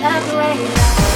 like radar.